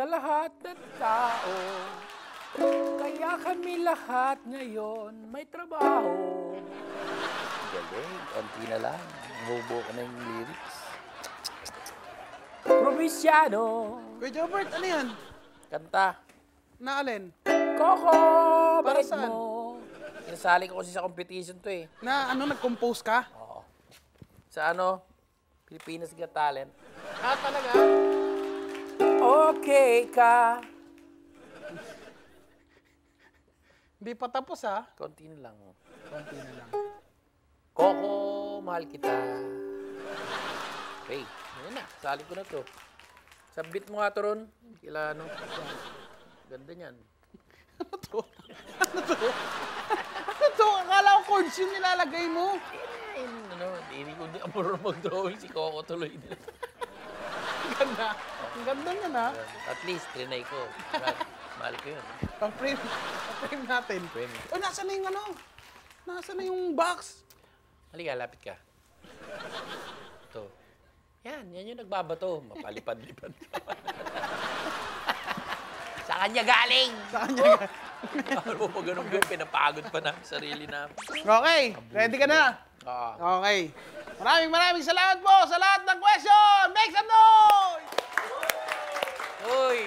sa lahat ng tao. Kaya kami lahat ngayon may trabaho. Galing, konti na lang. Hubo ko na yung lyrics. Provinciano, Kuya Jobert, ano yan? Kanta. Naalin? Coco, Para bait saan? mo. Sinasali ko kasi sa competition to eh. Na ano, nag-compose ka? Oo. Sa ano? Pilipinas Got Talent. Ah, talaga? Ka. Hindi pa tapos ah. Konti na lang. Konti na lang. Coco, mahal kita. Okay, yun na. Sali ko na to. Sabit mo nga to ron. Kila ano. Ganda niyan. Ano to? Ano to? Ano to? Akala ko chords yung nilalagay mo. Ay, ano, hindi ko di marunong mag-drawing. Si Coco tuloy nila. Ganda. Ang ganda niya na. At least, trinay ko. Mahal, ko yun. Pang-frame. Pang-frame natin. Frame. O, nasa na yung ano? Nasa na yung box? Halika, lapit ka. Ito. Yan, yan yung nagbabato. Mapalipad-lipad. Sa kanya galing! Sa kanya. Ano mo pa ganun ganun, pinapagod pa namin sarili namin. okay. Ready ka na? Oo. Okay. Maraming maraming salamat po sa lahat ng question. Make some noise! Uy!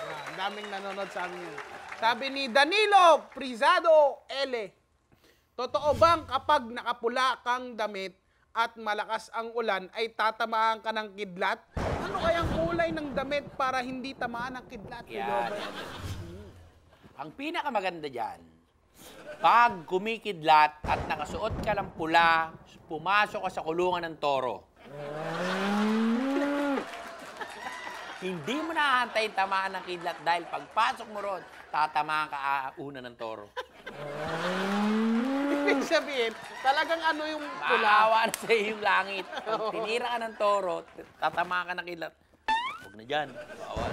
Ang daming nanonood sa amin. Sabi ni Danilo Prizado L. Totoo bang kapag nakapula kang damit at malakas ang ulan ay tatamaan ka ng kidlat? Ano kayang kulay ng damit para hindi tamaan ng kidlat? Yan. Ang pinakamaganda dyan, pag kumikidlat at nakasuot ka ng pula, pumasok ka sa kulungan ng toro. Hindi mo nahantayin tamaan ng kidlat dahil pagpasok mo ron, tatamaan ka ah, una ng toro. Ibig sabihin, talagang ano yung pula? Maawa na sa yung langit. Pag tinira ka ng toro, tatamaan ka ng kidlat. Huwag na dyan. Bawal.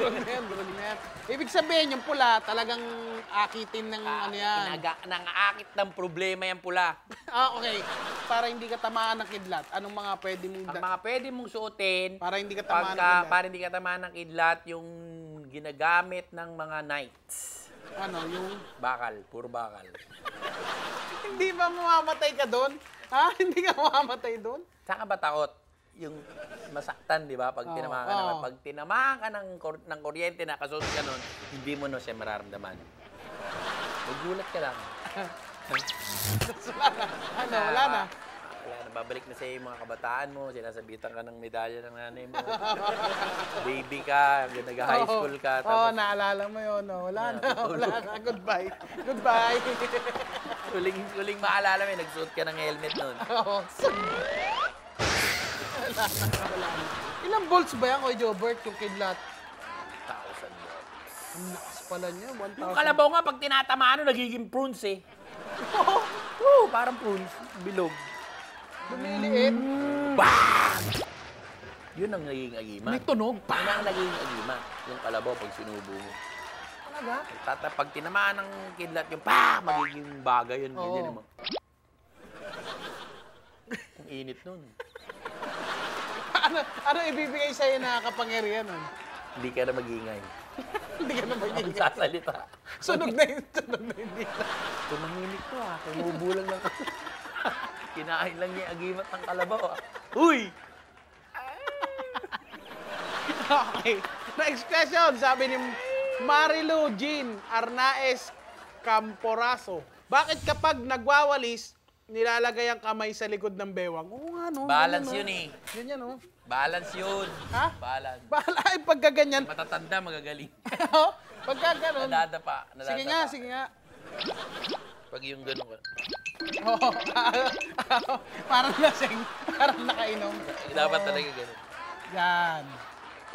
Durog na yan, durog na yan. Ibig sabihin, yung pula, talagang akitin ng ano yan. Inaga, nangaakit ng problema yung pula. Ah, okay. Para hindi ka tamaan ng kidlat. Anong mga pwede mong... Ang mga pwede mong suotin, para hindi ka tamaan ng kidlat. para hindi ka tamaan ng kidlat, yung ginagamit ng mga knights. Ano, yung... Bakal, puro bakal. Hindi ba mamamatay ka doon? Ha? Hindi ka mamamatay doon? Saan ka ba takot? Yung masaktan, di ba? Pag tinamaan ka oo. naman. Pag tinamaan ka ng, ng kuryente na kasunod ka nun, hindi mo na siya mararamdaman. Magulat ka lang. Ano, wala na. Wala na, babalik na sa'yo yung mga kabataan mo, sinasabitan ka ng medalya ng nanay mo. Baby ka, nag-high school ka, Oo, tapos naalala mo yun. No? Wala na, wala na. Goodbye. Goodbye. huling, huling maalala mo, nagsuot ka ng helmet nun. Oo. Ilang volts ba yan, Kuya Jobert, yung kidlat? Thousand bucks. Ang lakas pala niya, 1,000. Yung kalabaw nga, pag tinatamaan, nagiging prunes eh. Oo, parang prunes. Bilog. Lumiliit. Bang! Yun ang naging agima. May tunog. Yun ang naging agima. Yung kalabaw pag sinubo mo. Talaga? Tata, pag tinamaan ng kidlat yung pa, magiging bagay yun. Oo. Ganyan. Ang init nun. Ano, ano ibibigay sa'yo na kapangyarihan nun? Hindi ka na magingay. Hindi ka na Ang magiging. sasalita. Sunog na yun, sunog na yun. Tumahimik to ah. Kumubulang lang. Kinain lang niya agimat ng kalabaw ah. Uy! Okay. Next question, sabi ni Marilu Jean Arnaez Camporaso. Bakit kapag nagwawalis, nilalagay ang kamay sa likod ng bewang? Oo nga, no? Balance yun no? eh. Ganyan, no? Balance yun. Ha? Balance. Bahala, ay pagkaganyan. Matatanda, magagaling. Pagka ganun. Nadadapa. Nadadapa. Sige nga, sige nga. Pag yung ganun ka. Oo. parang lasing. Parang nakainom. Dapat talaga ganun. Yan.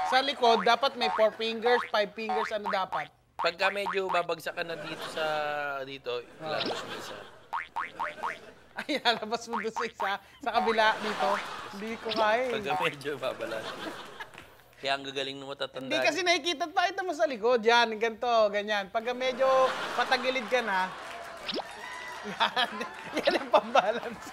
Sa likod, dapat may four fingers, five fingers, ano dapat? Pagka medyo babagsak ka na dito sa dito, lalabas mo isa. Ay, lalabas mo doon sa isa, sa kabila dito. Hindi ko kaya. eh. Pagka medyo babalas. Kaya ang gagaling na matatanda. Hindi kasi nakikita, pakita mo sa likod. Yan, ganito, ganyan. Pagka medyo patagilid ka na, yan, yan ang pambalance.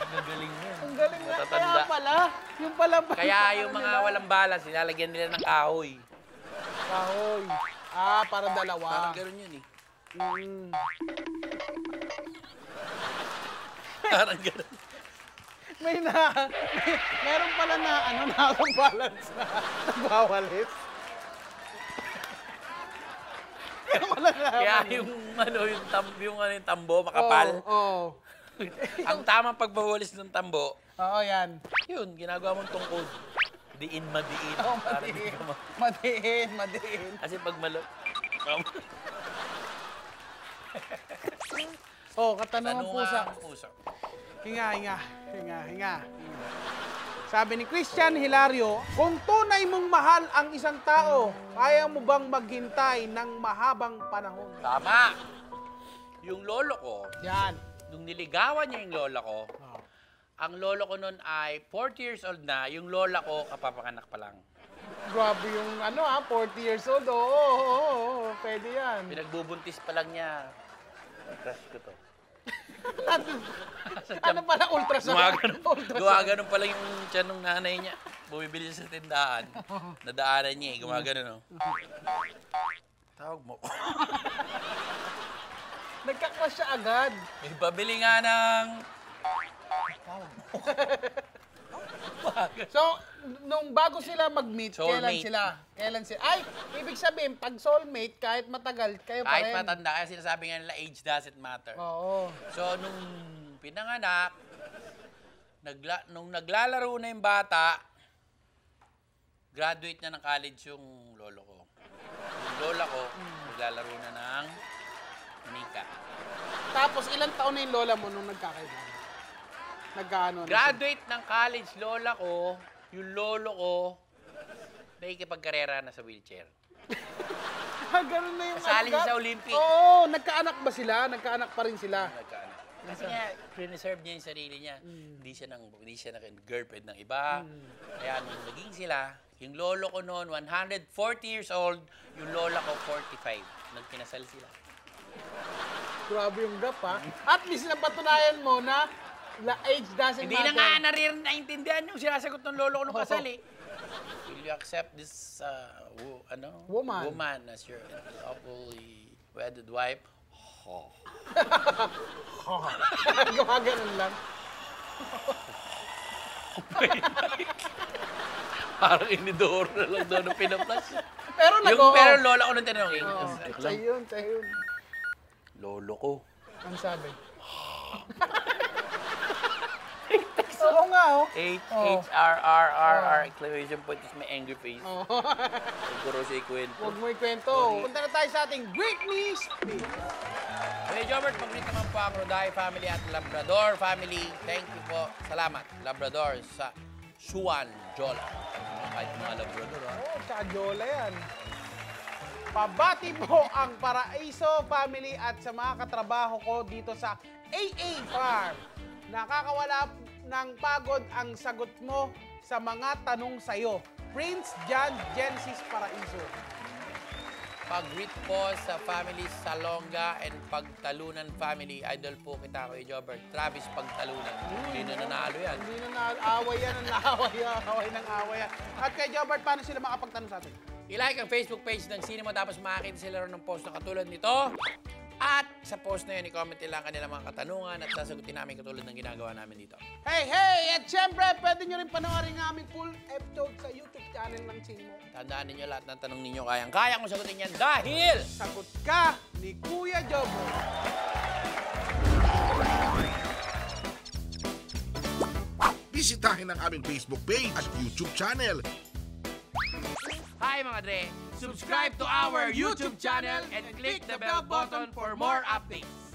Ang gagaling mo. Ang galing nga. Kaya pala, yung pala. Kaya yung mga walang balas, nilalagyan nila ng kahoy. Kahoy. Ah, para dalawa. Parang gano'n yun eh. Mm. Parang gano'n. May na, may, meron pala na, ano, nakabalance na nagwawalis. Meron pala na. Kaya yung ano, yung, tam, yung, ano, yung tambo, makapal. Oo, oo. Ang tamang pagbawalis ng tambo, Oo, yan. yun, ginagawa mong tungkod. Diin, madiin. Oo, di madiin. ka ma- Madiin, madiin. Kasi pag malo... Oh, katanungan tanungan pusa. pusa. Hinga, hinga, hinga, hinga. Sabi ni Christian Hilario, kung tunay mong mahal ang isang tao, kaya mo bang maghintay ng mahabang panahon? Tama! Yung lolo ko, Yan. nung niligawan niya yung lola ko, ang lolo ko noon ay 40 years old na, yung lola ko kapapanganak pa lang. Grabe yung ano ha, 40 years old. Oo, oo, oo, oo, pwede yan. Pinagbubuntis pa lang niya. Crush ko to. ano pala ultrasound? Gumagano, Ultrasound. gumagano pala yung tiyan ng nanay niya. Bumibili siya sa tindahan. Nadaanan niya eh, gumagano no. Tawag mo. Nagka-crush siya agad. May pabili nga ng... So, nung bago sila mag-meet, kailan Soulmate. sila? Kailan sila? Ay, ibig sabihin, pag soulmate, kahit matagal, kayo pa Kahit rin. matanda, kaya sinasabi nga nila, age doesn't matter. Oo. So, nung pinanganak, nagla, nung naglalaro na yung bata, graduate na ng college yung lolo ko. Yung lola ko, naglalaro na ng manika. Tapos, ilang taon na yung lola mo nung nagkakaibigan? Nagkaano na siya? Graduate ng college lola ko, yung lolo ko, nakikipagkarera na sa wheelchair. Ah, ganun na yung Kasali siya agad. sa Olympic. Oo, nagkaanak ba sila? Nagkaanak pa rin sila. Nagkaanak. Kasi nga, preserve niya yung sarili niya. Hindi siya ng hindi siya ng girlfriend ng iba. Kaya nung naging sila, yung lolo ko noon, 140 years old, yung lola ko, 45. Nagkinasal sila. Grabe yung gap, ha? At least napatunayan mo na la age doesn't Hindi na matter. nga narir naintindihan yung sinasagot ng lolo ko nung kasal eh. Will you accept this uh, wo- ano? Woman. woman as your lawfully wedded wife? Oh. Gumaganon lang. Parang inidor na lang doon ng pinaplas. Pero nag yung pero lola ko nung tinanong, eh, Oo, teka sa lang, yun, sa yun. lolo ko. Ang sabi. Oo nga, oh. H, Oh. H, R, R, R, R, exclamation point, is my angry face. Oh. Siguro siya ikwento. Huwag mo ikwento. Punta na tayo sa ating Britney Spears. Hey, Jobert, mag-greet naman po ang Roday family at Labrador family. Thank you po. Salamat, Labrador, sa Suan Jola. Kahit mga Labrador, ha? Oo, tsaka Jola yan. Pabati po ang Paraiso family at sa mga katrabaho ko dito sa AA Farm. Nakakawala ng pagod ang sagot mo sa mga tanong sa'yo. Prince John Genesis Paraiso. Pag-greet po sa family Salonga and Pagtalunan family. Idol po kita, Kuya Jobert. Travis Pagtalunan. Hindi na nanalo yan. Hindi na na-away yan, ang naaway yan, away ng away yan. At kay Jobert, paano sila makapagtanong sa atin? I-like ang Facebook page ng Cinema tapos makakita sila ron ng post na katulad nito. At sa post na yun, i-comment nila ang kanilang mga katanungan at sasagutin namin katulad ng ginagawa namin dito. Hey, hey! At syempre, pwede nyo rin panoorin ang aming full episode sa YouTube channel ng Sinmo. Tandaan ninyo lahat ng tanong ninyo kayang-kaya kong sagutin yan dahil Sagot ka ni Kuya Jobo. Bisitahin ang aming Facebook page at YouTube channel. Hi mga Dre! Subscribe to our YouTube channel and click the bell button for more updates.